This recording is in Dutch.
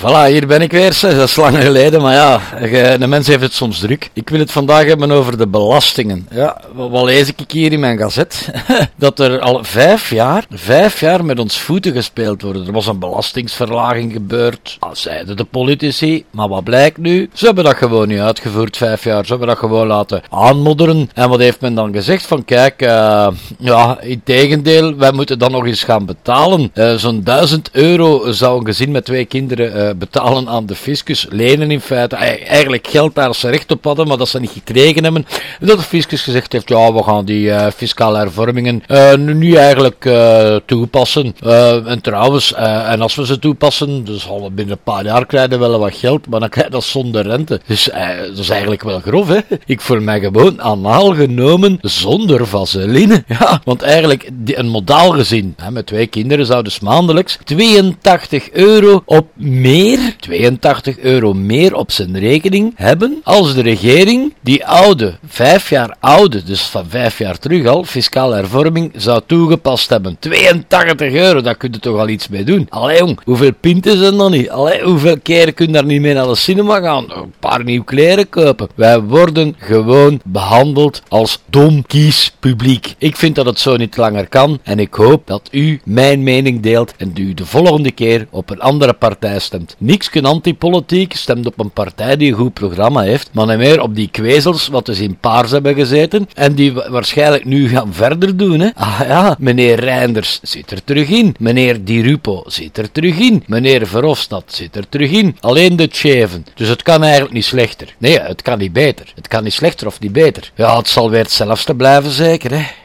Voilà, hier ben ik weer. Dat is lang geleden, maar ja, de mens heeft het soms druk. Ik wil het vandaag hebben over de belastingen. Ja, wat lees ik hier in mijn gazet? dat er al vijf jaar, vijf jaar met ons voeten gespeeld wordt. Er was een belastingsverlaging gebeurd, al zeiden de politici. Maar wat blijkt nu? Ze hebben dat gewoon niet uitgevoerd, vijf jaar. Ze hebben dat gewoon laten aanmodderen. En wat heeft men dan gezegd? Van kijk, uh, ja, in tegendeel, wij moeten dan nog eens gaan betalen. Uh, Zo'n duizend euro zou een gezin met twee kinderen betalen aan de fiscus. Lenen in feite. Eigenlijk geld daar ze recht op hadden, maar dat ze niet gekregen hebben. Dat de fiscus gezegd heeft, ja, we gaan die uh, fiscale hervormingen uh, nu eigenlijk toepassen. en trouwens, en als we ze toepassen, dus al binnen een paar jaar krijgen we wel wat geld, maar dan krijg je dat zonder rente. Dus dat is eigenlijk wel grof, hè. Ik voel mij gewoon anaal genomen zonder vaseline. Ja, want eigenlijk een modaal gezin hè, met twee kinderen zou dus maandelijks 82 euro op meer, 82 euro meer op zijn rekening hebben als de regering die oude, vijf jaar oude, dus van vijf jaar terug al, fiscale hervorming zou toegepast hebben. 82 euro, daar kun je toch al iets mee doen. Allee jong, hoeveel pinten zijn dan niet? Allee, hoeveel keren kun je daar niet mee naar de cinema gaan? Een paar nieuwe kleren kopen. Wij worden gewoon behandeld als dom kiespubliek. Ik vind dat het zo niet langer kan en ik hoop dat u mijn mening deelt en u de volgende keer op een andere partij stemt. Niks antipolitiek, stemt op een partij die een goed programma heeft, maar niet meer op die kwezels wat dus in paars hebben gezeten en die waarschijnlijk nu gaan verder doen. Hè. Ah ja, meneer Reinders zit er terug in, meneer Di Rupo zit er terug in, meneer Verhofstadt zit er terug in, alleen de Tjeven. Dus het kan eigenlijk niet slechter. Nee, het kan niet beter. Het kan niet slechter of niet beter. Ja, het zal weer hetzelfde blijven zeker, hè.